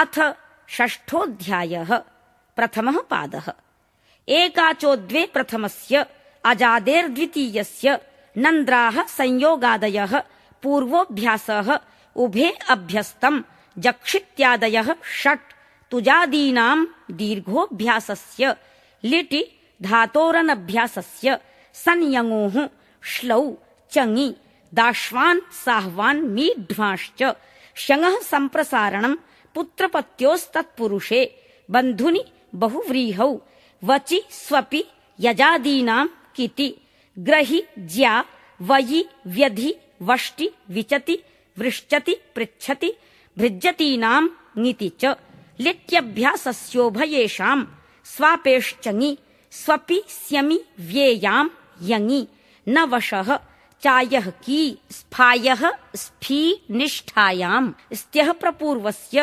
अथ षष्ठोऽध्यायः प्रथमः पादः। एकाचोद्वे प्रथमस्य अजादेर्द्वितीयस्य नन्द्राः संयोगादयः पूर्वोऽभ्यासः उभे अभ्यस्तम् जक्षित्यादयः षट् तुजादीनाम् दीर्घोऽभ्यासस्य लिटि धातोरनभ्यासस्य संयङोः श्लौ चङि दाश्वान् साह्वान् मीढ्वाश्च शङः सम्प्रसारणम् पुत्रपत्योस्तत्पुरुषे बन्धुनि बहुव्रीहौ वचि स्वपि यजादीनाम् किति ग्रहि ज्या वयि व्यधि वष्टि विचति वृश्चति पृच्छति भृज्यतीनाम् ङिति च लिट्यभ्यासस्योभयेषाम् स्वापेश्चङि स्वपि स्यमि व्येयाम् यङि न वशः चायः की स्फायः स्फी निष्ठायाम् स्त्यः प्रपूर्वस्य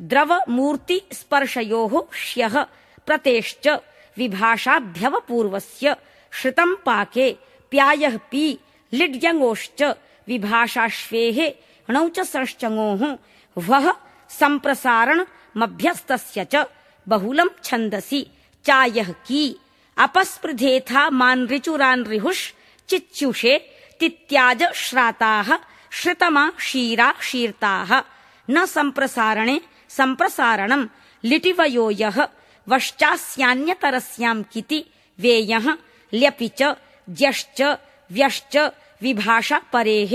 द्रवमूर्तिस्पर्शयोः श्यः प्रतेश्च विभाषाभ्यवपूर्वस्य श्रितम् पाके प्यायः पी लिड्यङोश्च विभाषाश्वेः णौ च संश्चङोः वः सम्प्रसारणमभ्यस्तस्य च बहुलम् छन्दसि चायः की अपस्पृधेथा मानृचुरानृहुष् चिच्युषे तित्याज श्राताः श्रितमा शीरा शीर्ताः न सम्प्रसारणे सम्प्रसारणम् लिटिवयो यः वश्चास्यान्यतरस्याम् किति वेयः ल्यपि च ज्यश्च व्यश्च विभाषा परेः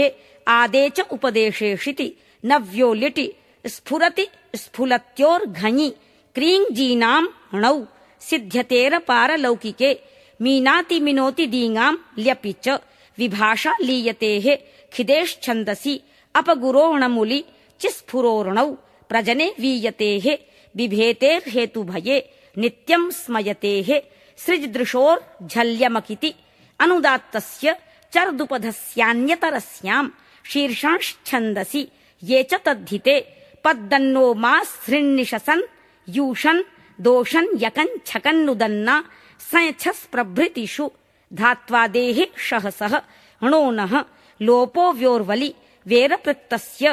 आदे च उपदेशेषिति नव्यो लिटि स्फुरति स्फुलत्योर्घञि क्रीङ्जीनाम् णौ सिद्ध्यतेर पारलौकिके मीनाति मिनोति दीङाम् ल्यपि च विभाषा लीयतेः खिदेश्छन्दसि अपगुरोऽणमुलि चिस्फुरोर्णौ प्रजने वीयतेः बिभेतेर्हेतुभये नित्यम् स्मयतेः सृजदृशोर्झल्यमकिति अनुदात्तस्य चर्दुपधस्यान्यतरस्याम् शीर्षांश्छन्दसि ये च तद्धिते पद्दन्नो मा सृन्निशसन् यूषन् दोषन् यकन् छकन्नुदन्ना संच्छस्प्रभृतिषु धात्वादेः शहसः णोनः लोपो व्योर्वलि वेरपृक्तस्य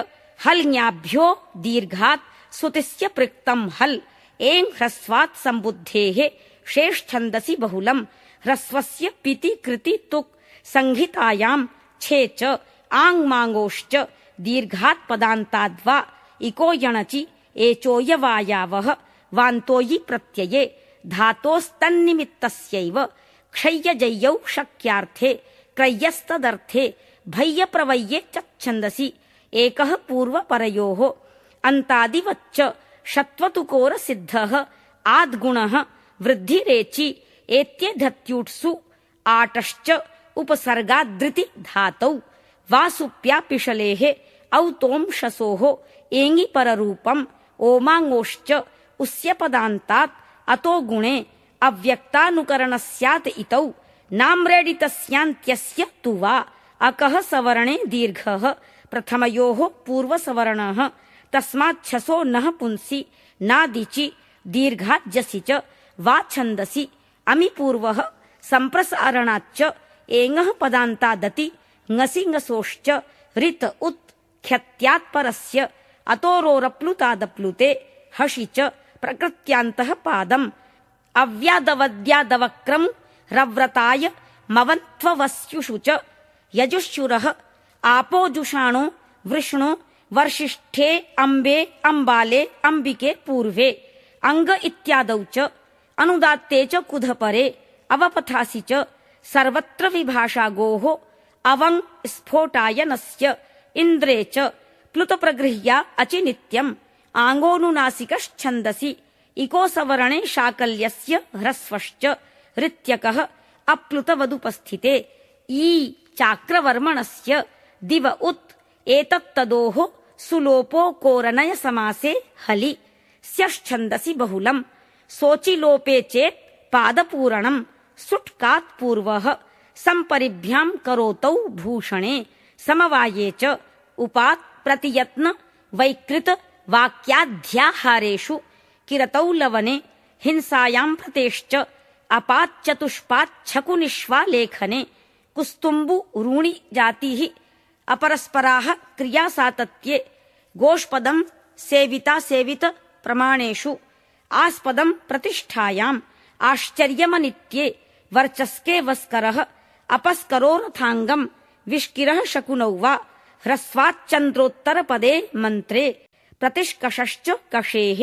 हल्ङ्याभ्यो दीर्घात् सुतिस्य पृक्तम् हल्। एङ् ह्रस्वात् सम्बुद्धेः शेष्छन्दसि बहुलम्। ह्रस्वस्य पिति कृति तुक्। संहितायाम् छे च। आङ्माङ्गोश्च दीर्घात् पदान्ताद्वा। इको यणचि। एचोयवायावः। वान्तोयि प्रत्यये। धातोस्तन्निमित्तस्यैव। क्षय्यजय्यौ शक्यार्थे। क्रय्यस्तदर्थे। भय्यप्रवय्ये च छन्दसि एकः पूर्वपरयोः। अन्तादिवच्च शत्वतुकोरसिद्धः आद्गुणः वृद्धिरेचि एत्येधत्यूट्सु आटश्च उपसर्गादृति धातौ वासुप्यापिशलेः औतोंशसोः एङि पररूपम् ओमाङोश्च उस्यपदान्तात् अतो गुणे अव्यक्तानुकरणस्यात् इतौ। नाम्रेडितस्यान्त्यस्य तु वा। अकः सवर्णे दीर्घः। प्रथमयोः पूर्वसवर्णः। तस्माच्छसो नः पुंसि नादिचि दीर्घाज्जसि च वा छन्दसि अमि पूर्वः सम्प्रसारणाच्च एङः पदान्तादति ङसि ङसोश्च उत् ख्यत्यात्परस्य अतोरोरप्लुतादप्लुते हषि च प्रकृत्यान्तः पादम्। अव्यादवद्यादवक्रम् रव्रताय मवन्त्ववस्युषु च यजुश्चुरः आपोजुषाणो वृष्णो वर्षिष्ठे अम्बे अम्बाले अम्बिके पूर्वे अङ्ग इत्यादौ च अनुदात्ते च कुधपरे अवपथासि च सर्वत्र विभाषागोः अवङ् स्फोटायनस्य इन्द्रे च प्लुतप्रगृह्या अचि नित्यम् आङ्गोऽनुनासिकश्छन्दसि इकोसवर्णे शाकल्यस्य ह्रस्वश्च ऋत्यकः अप्लुतवदुपस्थिते ई चाक्रवर्मणस्य दिव उत् एतत्तदोः सुलोपो कोरनय समासे हलि। स्यश्छन्दसि बहुलम्। सोचिलोपे चेत् पादपूरणम्। सुट्कात् पूर्वः। सम्परिभ्याम् करोतौ भूषणे। समवाये च उपात् प्रतियत्न वैकृत वाक्याध्याहारेषु किरतौ लवने। हिंसायाम् प्रतेश्च अपाच्चतुष्पाच्छकुनिष्वा लेखने कुस्तुम्बु ऋणि जातिः अपरस्पराः क्रियासातत्ये गोष्पदम् सेविता सेवित प्रमाणेषु आस्पदम् प्रतिष्ठायाम् आश्चर्यमनित्ये वर्चस्के वस्करः अपस्करोरथाङ्गम् विष्किरः शकुनौ वा ह्रस्वाच्चन्द्रोत्तरपदे मन्त्रे प्रतिष्कषश्च कषेः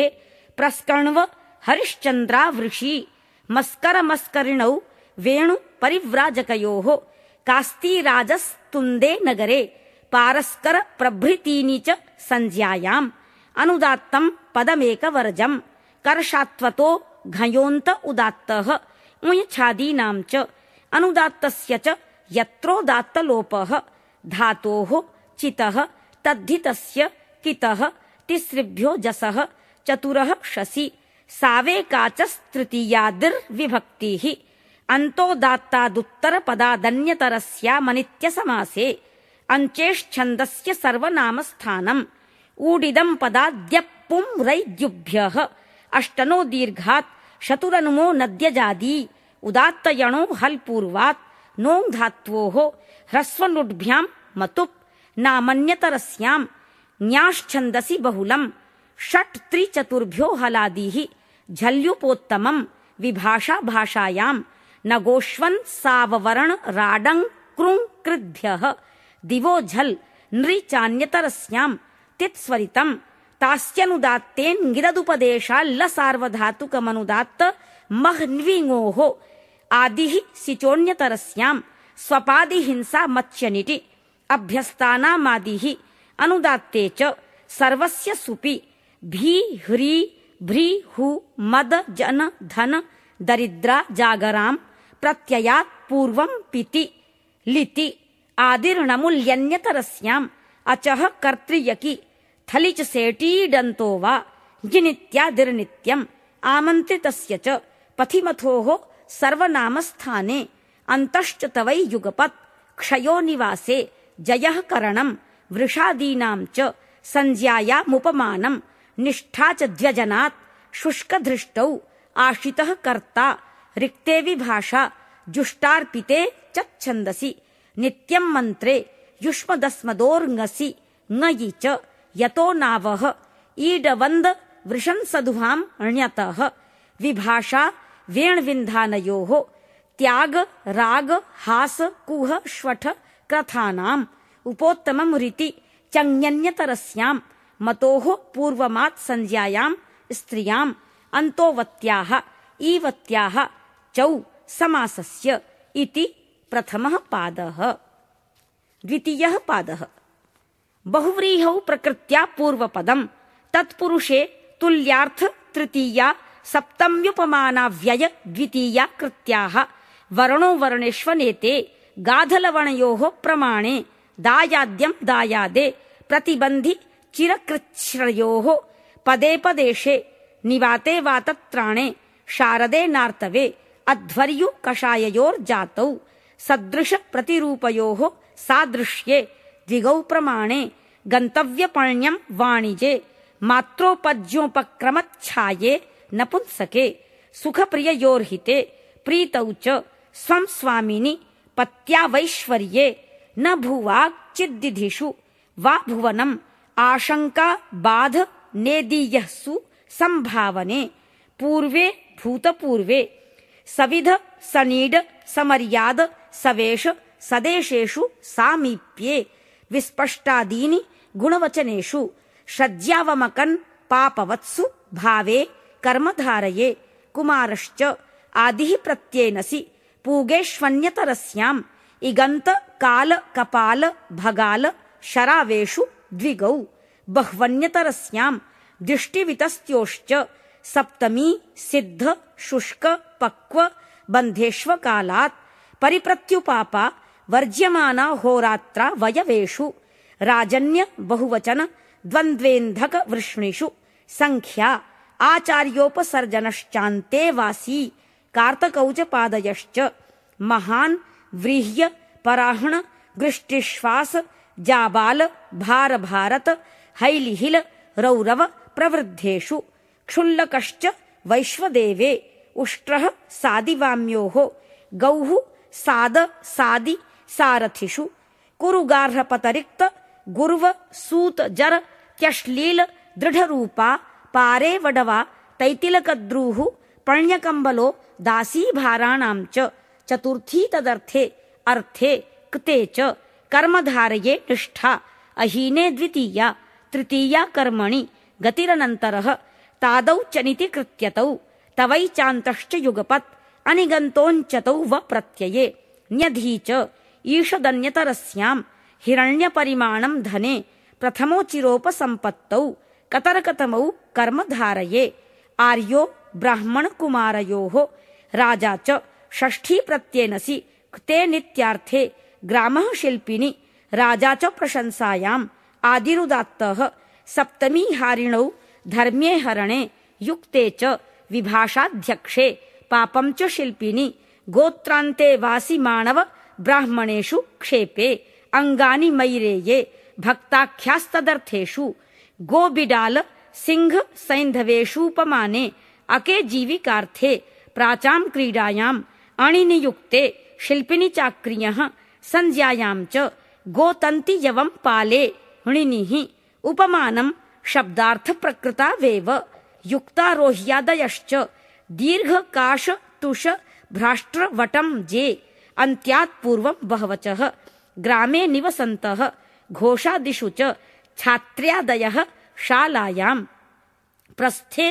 प्रस्कण्व हरिश्चन्द्रावृषी मस्करमस्करिणौ वेणु परिव्राजकयोः कास्तीराजस्तुन्दे नगरे पारस्कर प्रभृतीनि च संज्ञायाम् अनुदात्तम् पदमेकवर्जम्। कर्षात्वतो घयोऽन्त उदात्तः। उञ्छादीनाम् च। अनुदात्तस्य च यत्रोदात्तलोपः धातोः चितः। तद्धितस्य कितः। तिसृभ्यो जसः। चतुरः शसि सावेकाचस्तृतीयादिर्विभक्तिः अन्तोदात्तादुत्तरपदादन्यतरस्यामनित्यसमासे अञ्चेश्छन्दस्य सर्वनामस्थानम् ऊडिदम् पदाद्यप्पुं रैद्युभ्यः अष्टनो दीर्घात् शतुरनुमो नद्यजादी उदात्तयणो हल्पूर्वात् नोङ् धात्वोः ह्रस्वनुड्भ्याम् मतुप् नामन्यतरस्याम् न्याश्छन्दसि बहुलम् षट् त्रिचतुर्भ्यो हलादिः झल्युपोत्तमम् विभाषा भाषायाम् न गोष्वन् साववर्ण राडङ् कृङ् कृद्भ्यः दिवो झल् नृ चान्यतरस्याम् तित्स्वरितम् तास्यनुदात्तेऽङ्गिरदुपदेशाल्ल सार्वधातुकमनुदात्त मह्न्विङोः। आदिः सिचोऽन्यतरस्याम् स्वपादिहिंसा मत्स्यनिटि। अभ्यस्तानामादिः अनुदात्ते च सर्वस्य सुपि। भी ह्री भ्री हु मद जन धन दरिद्रा जागराम् प्रत्ययात् पूर्वम् पिति लिति आदिर्णमुल्यन्यतरस्याम् अचः कर्तृयकि सेटीडन्तो वा जिनित्यादिर्नित्यम् आमन्त्रितस्य च पथिमथोः सर्वनामस्थाने अन्तश्च तवै युगपत् क्षयो निवासे जयः करणम् वृषादीनाम् च च द्व्यजनात् शुष्कधृष्टौ आशितः कर्ता रिक्ते विभाषा जुष्टार्पिते च छन्दसि नित्यम् मन्त्रे युष्मदस्मदोर्ङसि ङयि च यतो नावः। ईडवन्द वृषंसदुहाम् ण्यतः। विभाषा वेण्विन्धानयोः। त्याग राग हास कुह श्वठ क्रथानाम् उपोत्तमम् ऋति चङ्न्यतरस्याम् मतोः पूर्वमात् संज्ञायाम् स्त्रियाम् अन्तोवत्याः ईवत्याः चौ समासस्य इति प्रथमः पादः। द्वितीयः पादः। बहुव्रीहौ प्रकृत्या पूर्वपदम् तत्पुरुषे तुल्यार्थ तृतीया सप्तम्युपमानाव्यय द्वितीया कृत्याः। वर्णो वर्णेष्वनेते गाधलवणयोः प्रमाणे दायाद्यम् दायादे प्रतिबन्धि चिरकृच्छ्रयोः। पदे पदेशे निवाते वातत्राणे शारदे नार्तवे अध्वर्यु कषाययोर्जातौ सदृश प्रतिरूपयोः सादृश्ये। द्विगौ प्रमाणे। गन्तव्यपण्यम् वाणिजे। मात्रोपज्योपक्रमच्छाये नपुंसके सुखप्रिययोर्हिते। प्रीतौ च स्वम् स्वामिनि पत्यावैश्वर्ये। न भुवाक्चिद्दिधिषु वा भुवनम् आशङ्का बाध नेदीयःसु सम्भावने पूर्वे भूतपूर्वे। सविध सनीड समर्याद सवेश सदेशेषु सामीप्ये। विस्पष्टादीनि गुणवचनेषु। श्रज्यावमकन् पापवत्सु भावे कर्मधारये। कुमारश्च आदिः प्रत्येनसि। पूगेष्वन्यतरस्याम्। इगन्त काल कपाल भगाल शरावेषु द्विगौ। बह्वन्यतरस्याम्। दृष्टिवितस्त्योश्च सप्तमी सिद्ध शुष्क पक्व बन्धेष्वकालात् परिप्रत्युपापा वर्ज्यमाना होरात्रा वयवेषु राजन्य बहुवचन द्वन्द्वेन्धक वृष्णिषु सङ्ख्या आचार्योपसर्जनश्चान्ते वासी कार्तकौचपादयश्च महान् व्रीह्य पराह्ण गृष्टिश्वास जाबाल भार भारत हैलिहिल रौरव प्रवृद्धेषु क्षुल्लकश्च वैश्वदेवे उष्ट्रः सादिवाम्योः गौः साद सादि सारथिषु कुरुगार्हपतरिक्त गुर्व सूत जर त्यश्लील दृढरूपा पारे वडवा तैतिलकद्रुः पण्यकम्बलो दासीभाराणां च चतुर्थी तदर्थे अर्थे कृते च कर्मधारये निष्ठा अहीने द्वितीया तृतीया कर्मणि गतिरनन्तरः तादौ चनिति कृत्यतौ। तवैचान्तश्च युगपत् अनिगन्तोञ्चतौ व प्रत्यये। न्यधी च ईषदन्यतरस्याम् हिरण्यपरिमाणम् धने प्रथमोचिरोपसम्पत्तौ कतरकतमौ कर्मधारये। आर्यो ब्राह्मणकुमारयोः राजा च षष्ठी प्रत्येनसि कृते नित्यार्थे ग्रामः शिल्पिनि राजा च प्रशंसायाम् आदिरुदात्तः सप्तमी हारिणौ धर्म्ये हरणे युक्ते च विभाषाध्यक्षे पापं च शिल्पिनि गोत्रान्ते वासि माणव ब्राह्मणेषु क्षेपे अङ्गानि मैरेये भक्ताख्यास्तदर्थेषु गोबिडाल सिंह सैन्धवेषूपमाने अके जीविकार्थे प्राचां क्रीडायाम् अणिनियुक्ते शिल्पिनि चाक्रियः संज्ञायाम् च गोतन्तियवम् पाले णिनिः उपमानम् शब्दार्थप्रकृतावेव युक्तारोह्यादयश्च दीर्घकाश तुष भ्राष्ट्रवटम् जे अन्त्यात् पूर्वम् बहवचः ग्रामे निवसन्तः घोषादिषु च छात्र्यादयः शालायाम् प्रस्थे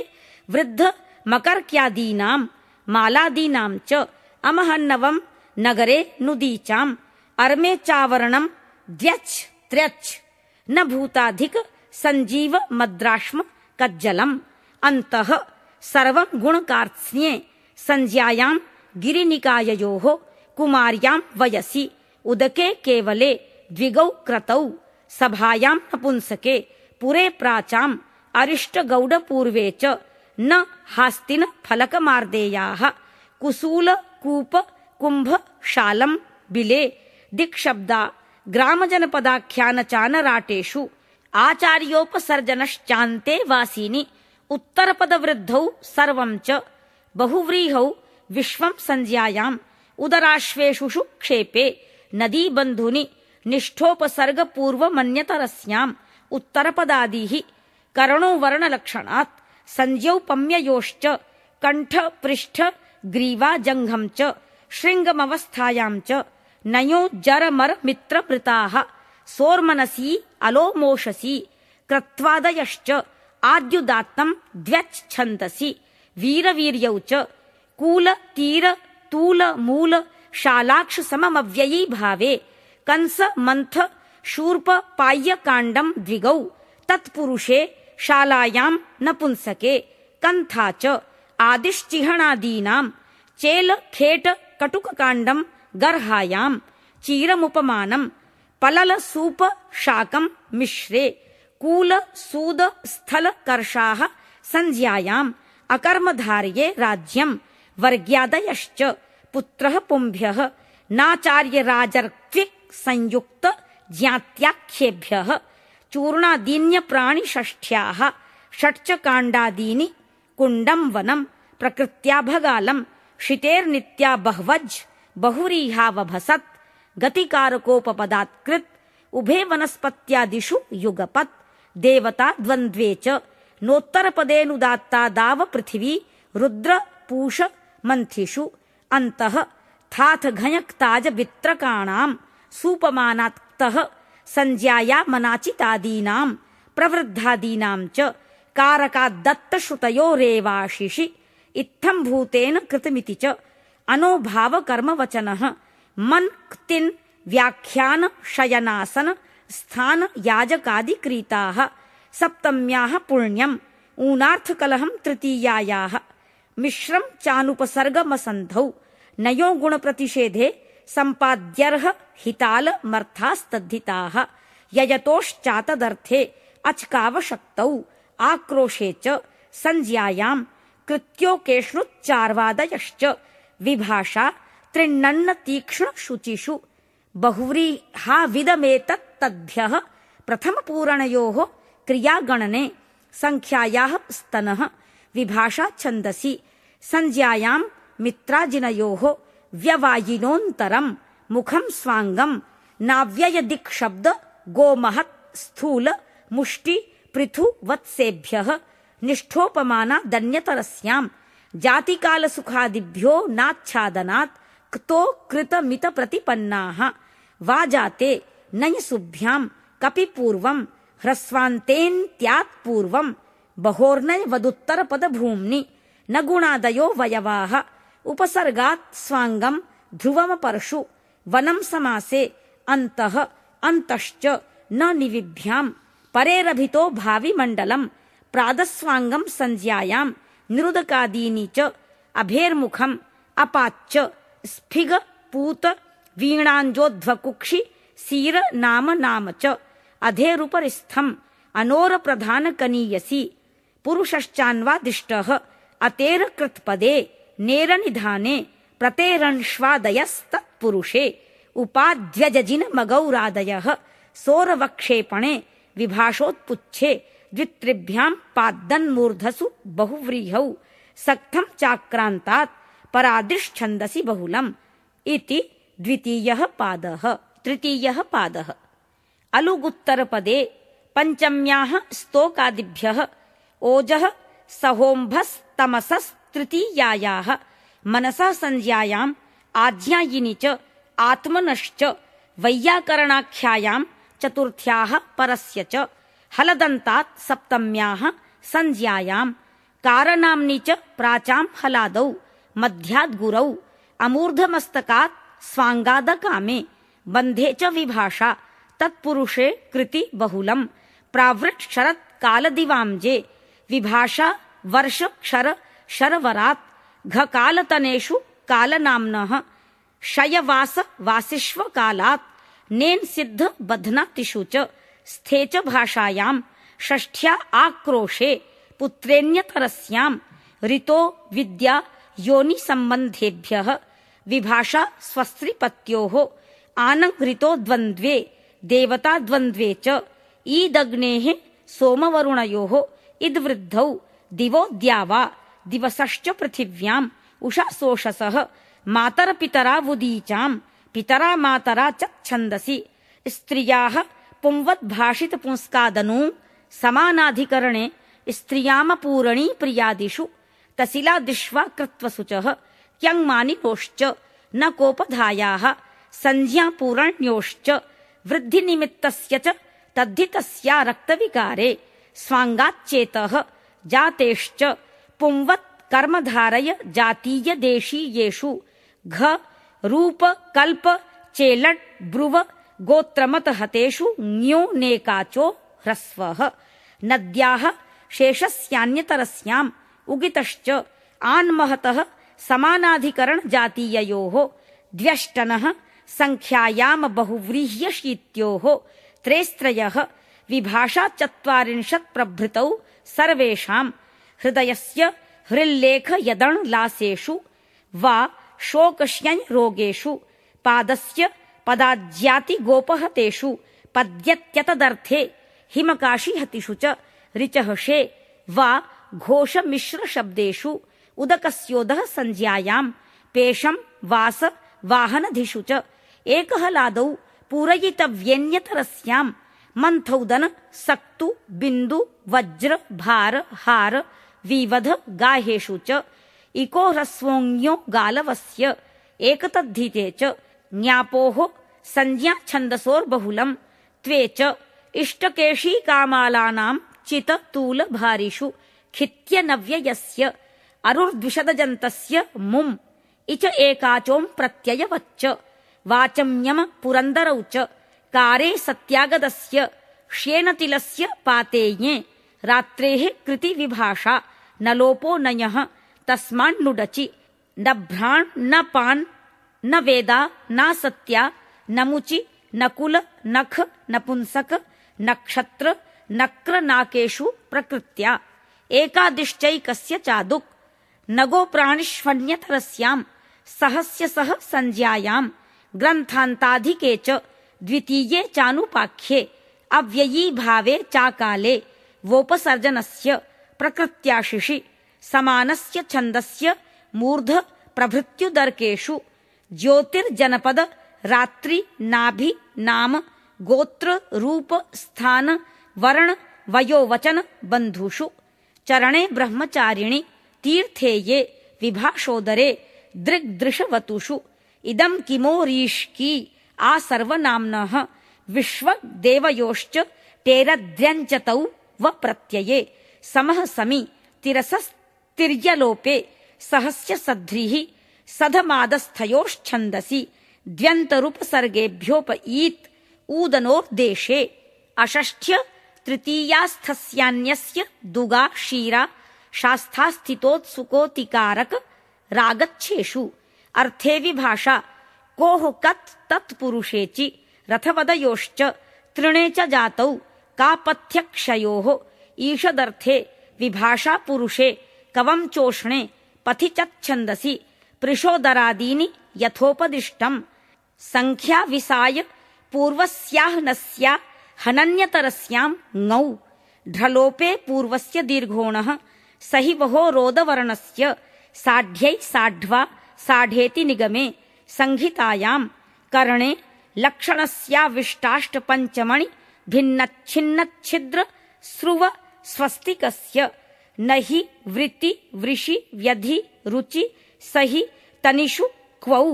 वृद्ध मकर्क्यादीनाम् मालादीनाम् च अमहन्नवम् नगरे नुदीचाम् अर्मे चावरणम् द्व्यच् त्र्यच् न भूताधिक सञ्जीव मद्राश्म कज्जलम्। अन्तः सर्वम् गुणकार्त्स्न्ये संज्ञायाम् गिरिनिकाययोः कुमार्याम् वयसि। उदके केवले द्विगौ क्रतौ। सभायाम् नपुंसके पुरे प्राचाम्। अरिष्टगौडपूर्वे च न हास्तिन फलकमार्देयाः। कुसूल कूप कुम्भ शालम् बिले दिक्शब्दा ग्रामजनपदाख्यानचानराटेषु आचार्योपसर्जनश्चान्ते वासीनि। उत्तरपदवृद्धौ सर्वम् च बहुव्रीहौ विश्वम् संज्ञायाम्। उदराश्वेषुषु क्षेपे नदीबन्धुनि निष्ठोपसर्गपूर्वमन्यतरस्याम्। उत्तरपदादिः करणो वर्णलक्षणात् संज्ञौपम्ययोश्च कण्ठ पृष्ठ ग्रीवा जङ्घम् च शृङ्गमवस्थायाम् च नयो जरमर मित्रमृताः सोर्मनसी अलोमोषसी क्रत्वादयश्च आद्युदात्तम् द्व्यच्छन्दसि वीरवीर्यौ च कूल तीर तूल मूल शालाक्ष सममव्ययी भावे कंस मन्थ शूर्प पाय्यकाण्डम् द्विगौ तत्पुरुषे शालायाम् नपुंसके कन्था च आदिश्चिहणादीनाम् चेल खेट कटुककाण्डम् गर्हायाम् चीरमुपमानम् पलल सूप शाकम् मिश्रे कूल सूद स्थल कर्षाः संज्ञायाम् अकर्मधार्ये राज्यम् वर्ग्यादयश्च पुत्रः पुंभ्यः नाचार्यराजर्क्विक् संयुक्त ज्ञात्याख्येभ्यः चूर्णादीन्यप्राणिषष्ठ्याः षट्च काण्डादीनि कुण्डम् वनम् प्रकृत्याभगालम् शितेर्नित्या बह्वज् बहुरीहावभसत् गतिकारकोपपदात्कृत् उभे वनस्पत्यादिषु युगपत्। देवता द्वन्द्वे च। नोत्तरपदेऽनुदात्ता दाव पृथिवी रुद्र पूष मन्थिषु। अन्तः थाथ घञक्ताज वित्रकाणाम् सूपमानात्तः संज्ञाया मनाचितादीनाम् प्रवृद्धादीनाम् च। कारकाद्दत्तश्रुतयोरेवाशिषि। इत्थम् भूतेन कृतमिति च। अनोभावकर्मवचनः मन् क्तिन् व्याख्यान शयनासन स्थान याजकादिक्रीताः सप्तम्याः पुण्यम् ऊनार्थकलहम् तृतीयायाः मिश्रम् चानुपसर्गमसन्धौ नयो गुणप्रतिषेधे सम्पाद्यर्ह हिताल मर्थास्तद्धिताः ययतोश्चातदर्थे अचकावशक्तौ आक्रोशे च संज्ञायाम् कृत्योकेष्णुच्चार्वादयश्च विभाषा त्रिण्णन्न तीक्ष्ण शुचिषु। बहुव्रीहाविदमेतत्तद्भ्यः प्रथमपूरणयोः क्रियागणने सङ्ख्यायाः स्तनः विभाषा छन्दसि। संज्ञायाम् मित्राजिनयोः व्यवायिनोऽन्तरम् मुखम् स्वाङ्गम् नाव्ययदिक्शब्द गोमहत् स्थूल मुष्टि पृथु वत्सेभ्यः निष्ठोपमाना दन्यतरस्याम् जातिकालसुखादिभ्यो नाच्छादनात् क्तो कृतमित प्रतिपन्नाः वा जाते नञ्सुभ्याम् कपि पूर्वम् ह्रस्वान्तेन्त्यात् पूर्वम् बहोर्नय वदुत्तरपदभूम्नि न गुणादयो वयवाः। उपसर्गात् स्वाङ्गम् ध्रुवमपरशु वनम् समासे अन्तः अन्तश्च न निविभ्याम्। परेरभितो भाविमण्डलम् प्रादस्वाङ्गम् संज्ञायाम् निरुदकादीनि च अभेर्मुखम् अपाच्च स्फिग पूत वीणाञ्जोध्वकुक्षि सीर नाम नाम च। अधेरुपरिस्थम् अनोरप्रधानकनीयसि पुरुषश्चान्वादिष्टः अतेर कृत्पदे नेरनिधाने प्रतेरन्ष्वादयस्तत्पुरुषे उपाध्यजजिन मगौरादयः सोरवक्षेपणे विभाषोत्पुच्छे द्वित्रिभ्याम् पादन्मूर्धसु बहुव्रीहौ सक्थम् चाक्रान्तात् परादिश्छन्दसि बहुलम् इति द्वितीयः पादः तृतीयः पादः। अलुगुत्तरपदे पञ्चम्याः स्तोकादिभ्यः ओजः सहोम्भस्तमसस्तृतीयायाः मनसा संज्ञायाम् आज्ञायिनि च आत्मनश्च वैयाकरणाख्यायाम् चतुर्थ्याः परस्य च हलदन्तात् सप्तम्याः संज्ञायाम् कारनाम्नि च प्राचाम् हलादौ मध्याद्गुरौ अमूर्धमस्तकात् स्वाङ्गादकामे बन्धे च विभाषा तत्पुरुषे कृति बहुलम् प्रावृट् शरत् कालदिवाम्जे विभाषा वर्ष क्षर शरवरात् घकालतनेषु कालनाम्नः शयवास वासिष्व कालात् नेन् सिद्ध बध्नातिषु च स्थे च भाषायाम् षष्ठ्या आक्रोशे पुत्रेण्यतरस्याम् ऋतो विद्या योनिसम्बन्धेभ्यः विभाषा स्वस्त्रिपत्योः आनङ्घृतो द्वन्द्वे देवताद्वन्द्वे च, ईदग्नेः सोमवरुणयोः इद्वृद्धौ दिवोद्यावा दिवसश्च पृथिव्याम् उषासोषसः मातरपितरावुदीचाम् पितरा मातरा च छन्दसि, स्त्रियाः पुंवद्भाषितपुंस्कादनू, समानाधिकरणे स्त्रियामपूरणी प्रियादिषु तसिलादिष्वा कृत्वसुचः क्यङ्मानिनोश्च न कोपधायाः संज्ञापूरण्योश्च वृद्धिनिमित्तस्य च तद्धितस्या रक्तविकारे स्वाङ्गाच्चेतः जातेश्च पुंवत् कर्मधारय जातीयदेशीयेषु घ रूप कल्प चेलट् ब्रुव गोत्रमतहतेषु ङो नेकाचो ह्रस्वः नद्याः शेषस्यान्यतरस्याम् उगितश्च आन्महतः समानाधिकरण जातीययोः द्व्यष्टनः सङ्ख्यायाम बहुव्रीह्यशीत्योः त्रेस्त्रयः विभाषा चत्वारिंशत् प्रभृतौ सर्वेषाम् हृदयस्य हृल्लेख यदण् लासेषु वा शोकश्यञ् रोगेषु पादस्य पदाज्याति गोपहतेषु पद्यत्यतदर्थे हिमकाशिहतिषु च ऋचहषे वा घोषमिश्रशब्देषु उदकस्योदः संज्ञायाम् पेशम् वास वाहनधिषु च एकहलादौ पूरयितव्येन्यतरस्याम् मन्थौदन सक्तु बिन्दु वज्र भार हार विवध गाहेषु च इको ह्रस्वोऽङ्यो गालवस्य एकतद्धिते च ज्ञापोः संज्ञा छन्दसोर्बहुलम् त्वे च इष्टकेशीकामालानाम् चित तूल भारिषु खित्यनव्ययस्य अरुर्द्विषदजन्तस्य मुम्। इच एकाचोम् प्रत्ययवच्च। वाचम्यम पुरन्दरौ च। कारे सत्यागदस्य श्येनतिलस्य पातेये। रात्रेः कृतिविभाषा। न लोपो नयः तस्मान्नुडचि न भ्राण् न पान् न वेदा न सत्या। न मुचि न कुल नख नपुंसक नक्षत्र नक्र नाकेषु प्रकृत्या एकादिश्चैकस्य चादुक्। नगो प्राणिष्वन्यतरस्याम् सहस्य सह संज्ञायाम् ग्रन्थान्ताधिके च द्वितीये चानुपाख्ये, अव्ययी भावे चाकाले, वोपसर्जनस्य, प्रकृत्याशिषि, समानस्य छन्दस्य, मूर्ध प्रभृत्युदर्केषु, ज्योतिर्जनपद, रात्रि, नाभि, नाम, गोत्र, रूप, स्थान, वर्ण, वयोवचन, बन्धुषु। चरणे ब्रह्मचारिणि तीर्थे ये विभाषोदरे दृग्दृशवतुषु। इदम् किमोरीष्की आ सर्वनाम्नः विश्वदेवयोश्च टेरद्र्यञ्चतौ व प्रत्यये समः समी तिरसस्तिर्यलोपे सहस्य सध्रिः सधमादस्थयोश्छन्दसि। द्व्यन्तरूपसर्गेभ्योप ईत् ऊदनोर्देशे। अषष्ठ्य तृतीयास्थस्यान्यस्य दुगा शीरा शास्थास्थितोत्सुकोतिकारक रागच्छेषु। अर्थे विभाषा, कोः कत् तत्पुरुषेचि, रथवदयोश्च, तृणे च जातौ कापथ्यक्षयोः ईषदर्थे विभाषा पुरुषे, कवं चोष्णे पथि चच्छन्दसि पृषोदरादीनि यथोपदिष्टम्। सङ्ख्या विसाय पूर्वस्याः नस्या हनन्यतरस्याम् ङौ ढ्रलोपे पूर्वस्य दीर्घोणः। स वहो रोदवर्णस्य। साढ्यै साढ्वा। साढेति निगमे। संहितायाम् कर्णे। लक्षणस्याविष्टाष्टपञ्चमणि। भिन्नच्छिन्नच्छिद्र। स्रुव। स्वस्तिकस्य। न हि वृत्ति वृषि। व्यधि। रुचि। स हि तनिषु। क्वौ।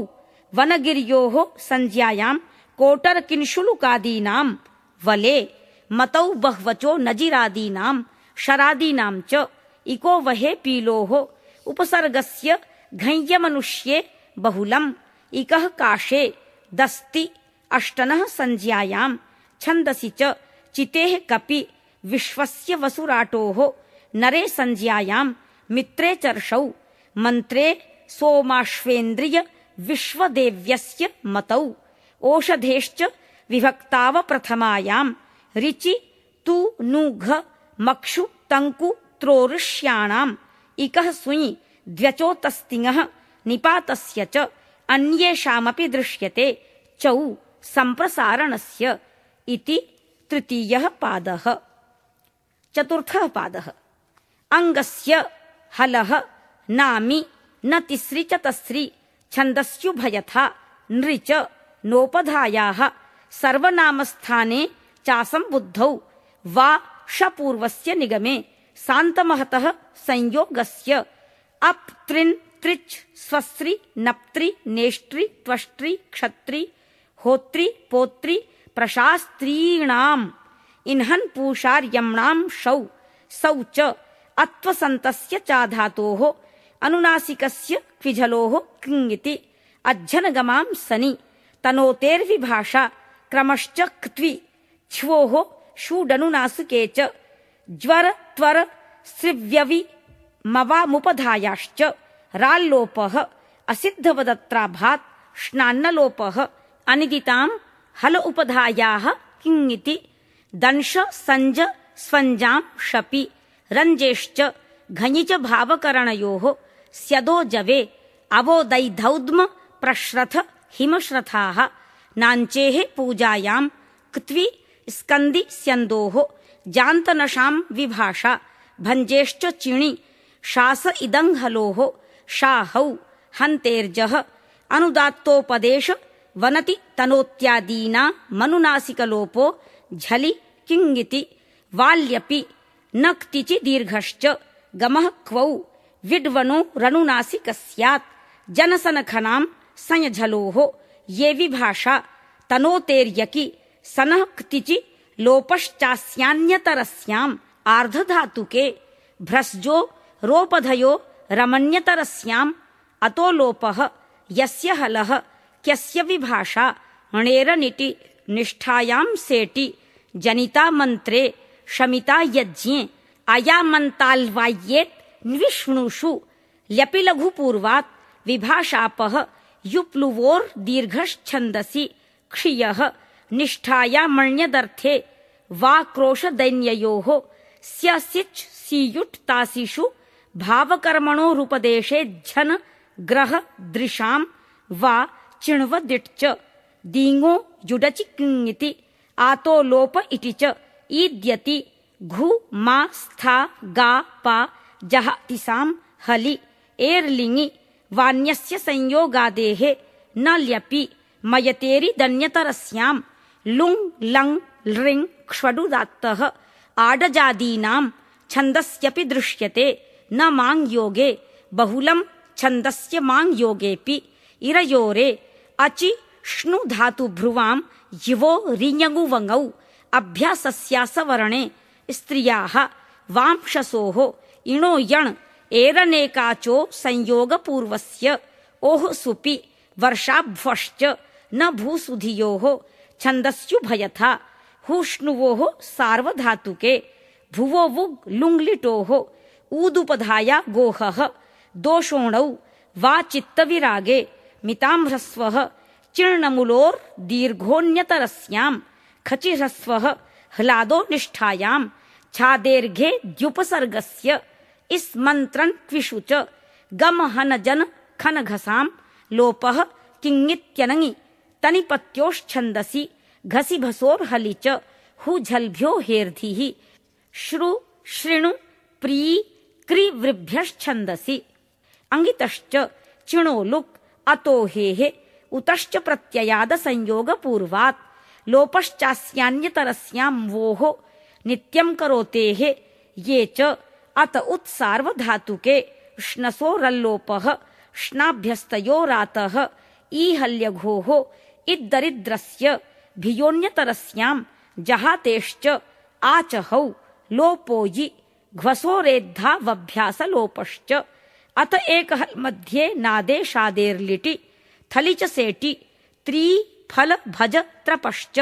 वनगिर्योः संज्ञायाम् कोटरकिंशुलुकादीनाम् वले मतौ बह्वचो नजिरादीनाम् शरादीनाम् च, इको वहे पीलोः, उपसर्गस्य घञ्यमनुष्ये बहुलम् इकः काशे, दस्ति, अष्टनः संज्ञायाम् छन्दसि च, चितेः कपि, विश्वस्य वसुराटोः, नरे संज्ञायाम् मित्रे चर्षौ मन्त्रे सोमाश्वेन्द्रिय, विश्वदेव्यस्य मतौ, ओषधेश्च विभक्तावप्रथमायाम् रिचि तु नु घ मक्षु तङ्कु त्रोरुष्याणाम् इकः सुञि द्व्यचोतस्तिङः निपातस्य च अन्येषामपि दृश्यते चौ सम्प्रसारणस्य इति तृतीयः पादः। चतुर्थः पादः। अङ्गस्य हलः नामि न तिस्रि च तस्रि छन्दस्युभयथा नृच नोपधायाः सर्वनामस्थाने चासम्बुद्धौ वा शपूर्वस्य निगमे सान्तमहतः संयोगस्य। अप् त्रिन् त्रिच् स्वस्त्रि नप्त्रि नेष्ट्रि त्वष्ट्रि क्षत्रि होत्रि पोत्रि प्रशास्त्रीणाम् इन्हन् पूषार्यम्णाम् शौ। सौ च अत्वसन्तस्य चाधातोः अनुनासिकस्य क्विझलोः क्ङिति। अज्झनगमाम् सनि। तनोतेर्विभाषा क्रमश्च क्त्वि। छ्वोः षूडनुनासिके च ज्वर त्वर सृव्यवि मवामुपधायाश्च। राल्लोपः असिद्धवदत्राभात् श्नान्नलोपः अनिदिताम् हल उपधायाः किङिति दंश सञ्ज स्वञ्जाम् शपि। रञ्जेश्च घञि च भावकरणयोः स्यदो जवे। अवोदैधौद्म प्रश्रथ हिमश्रथाः नाञ्चेः पूजायाम् क्त्वि स्कन्दि स्यन्दोः जान्तनशाम् विभाषा, भञ्जेश्च चिणि, शास इदङ्हलोः शाहौ, हन्तेर्जः, अनुदात्तोपदेश, वनति तनोत्यादीना, मनुनासिकलोपो, झलि किङिति वाल्यपि न क्तिचि दीर्घश्च, गमः क्वौ, विड्वनो रनुनासिकस्यात् जनसनखनाम् संयझलोः ये विभाषा तनोतेर्यकि सनः क्तिचि लोपश्चास्यान्यतरस्याम् आर्धधातुके भ्रस्जो रोपधयो रमण्यतरस्याम् अतो लोपः यस्य हलः क्यस्य विभाषा णेरनिटि निष्ठायाम् सेटि जनिता मन्त्रे शमिता यज्ञे अयामन्ताल्वाय्येत् न्विष्णुषु ल्यपि लघुपूर्वात् विभाषापः युप्लुवोर्दीर्घश्छन्दसि क्षियः निष्ठायामण्यदर्थे वा क्रोशदैन्ययोः स्यसिच् सीयुट् तासिषु भावकर्मणोरुपदेशे झन ग्रह दृशाम् वा चिण्वदिट् च दीङो जुडचि किङिति आतो लोप इति च ईद्यति घु मा स्था गा पा जहातिसाम् हलि एर्लिङि वान्यस्य संयोगादेः न ल्यपि मयतेरि दन्यतरस्याम् लुङ् लङ् लृङ् क्ष्वडुदात्तः आडजादीनाम् छन्दस्यपि दृश्यते। न माङ् योगे बहुलं छन्दस्य माङ् योगेऽपि इरयोरे अचि श्नु धातु भ्रुवां युवो रिञगुवङौ अभ्यासस्यासवर्णे स्त्रियाः वांशसोः इणो यण् एरनेकाचो संयोगपूर्वस्य। ओः सुपि, वर्षाभ्वश्च, न भूसुधियोः छन्दस्युभयथा हूष्णुवोः सार्वधातुके भुवो वुग् लुङ्लिटोः, ऊदुपधाया गोहः, दोषोणौ, वा चित्तविरागे मिताम्ह्रस्वः चिर्णमुलोर्दीर्घोऽन्यतरस्याम् खचिह्रस्वः ह्लादो निष्ठायाम् छादेर्घे द्युपसर्गस्य इस्मन्त्रन् त्विषु च। गम हन जन खन घसाम् लोपः तनिपत्योश्छन्दसि घसि भसोर्हलि च। हु झल्भ्यो हेर्धिः श्रु, शृणु, प्री क्रि वृभ्यश्छन्दसि अङ्गितश्च चिणो लुक् अतो हेः उतश्च प्रत्ययाद संयोगपूर्वात् लोपश्चास्यान्यतरस्यां वोः नित्यं करोतेः ये च अत उत्सार्वधातुके श्नसोरल्लोपः श्नाभ्यस्तयोरातः ईहल्यघोः इद्दरिद्रस्य भियोन्यतरस्यां जहातेश्च आचहौ लोपोयि घ्वसोरेद्धावभ्यासलोपश्च अत एकहल् मध्ये नादेशादेर्लिटि थलि च सेटि त्री फल भज त्रपश्च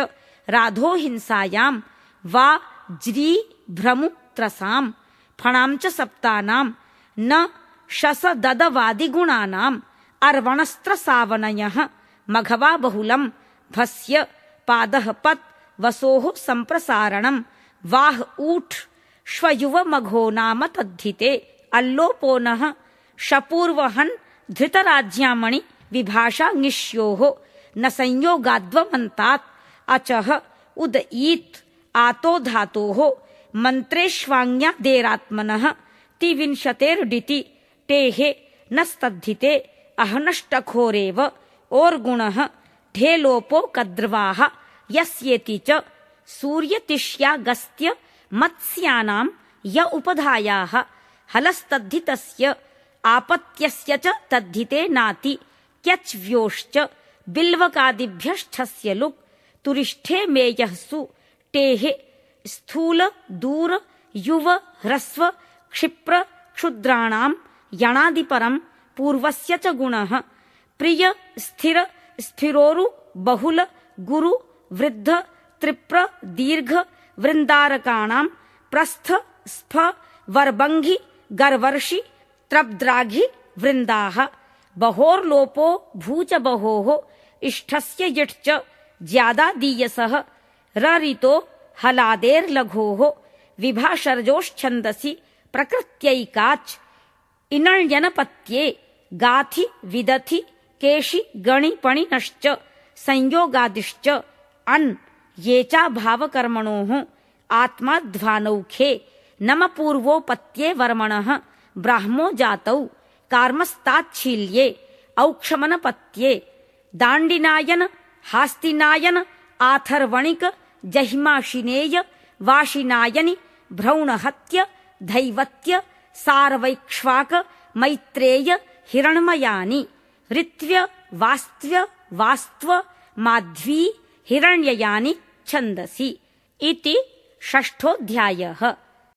राधो हिंसायां वा ज्री भ्रमु त्रसाम् फणां च सप्तानां न शस ददवादिगुणानाम् अर्वणस्त्रसावनयः मघवा बहुलम् भस्य पादः पत् वसोः सम्प्रसारणम् वाह ऊठ श्वयुव मघो नाम तद्धिते अल्लोपोनः शपूर्वहन् धृतराज्यामणि विभाषा ङिष्योः न संयोगाद्वमन्तात् अचः उद ईत् आतो धातोः मन्त्रेष्वाङ्यादेरात्मनः तिविंशतेर्डिति टेः न स्तद्धिते अहनष्टखोरेव ओर्गुणः। ढेलोपो कद्र्वाः। यस्येति च। सूर्यतिष्यागस्त्य मत्स्यानां य उपधायाः। हलस्तद्धितस्य आपत्यस्य च तद्धिते नाति। क्यच् व्योश्च बिल्वकादिभ्यष्ठस्य लुक्। तुरिष्ठे मेयः सु। टेः स्थूल दूर युव ह्रस्व क्षिप्र क्षुद्राणां यणादिपरं पूर्वस्य च गुणः। प्रिय स्थिर स्थिरोरु बहुल गुरु वृद्ध त्रिप्र दीर्घ वृन्दारकाणां प्रस्थ स्फ वर्बङ्घि गर्वर्षि त्रब्द्राघि वृन्दाः। बहोर्लोपो भूच बहोः इष्ठस्य यिट्च ज्यादादीयसः ररितो हलादेर्लघोः विभाषर्जोश्छन्दसि प्रकृत्यैकाच् इणञ्जनपत्ये गाथि विदथि केशि गणि पणिनश्च संयोगादिश्च अन् ये चाभावकर्मणोः आत्माध्वानौखे नम पूर्वोपत्ये वर्मणः ब्राह्मो जातौ कार्मस्ताच्छील्ये औक्षमनपत्ये दाण्डिनायन हास्तिनायन आथर्वणिक जहिमाशिनेय वाशिनायनि भ्रौणहत्य धैवत्य सारवैक्ष्वाक मैत्रेय हिरण्मयानि ऋत्व्य वास्त्व्य वास्त्व माध्वी हिरण्ययानि छन्दसि। इति षष्ठोऽध्यायः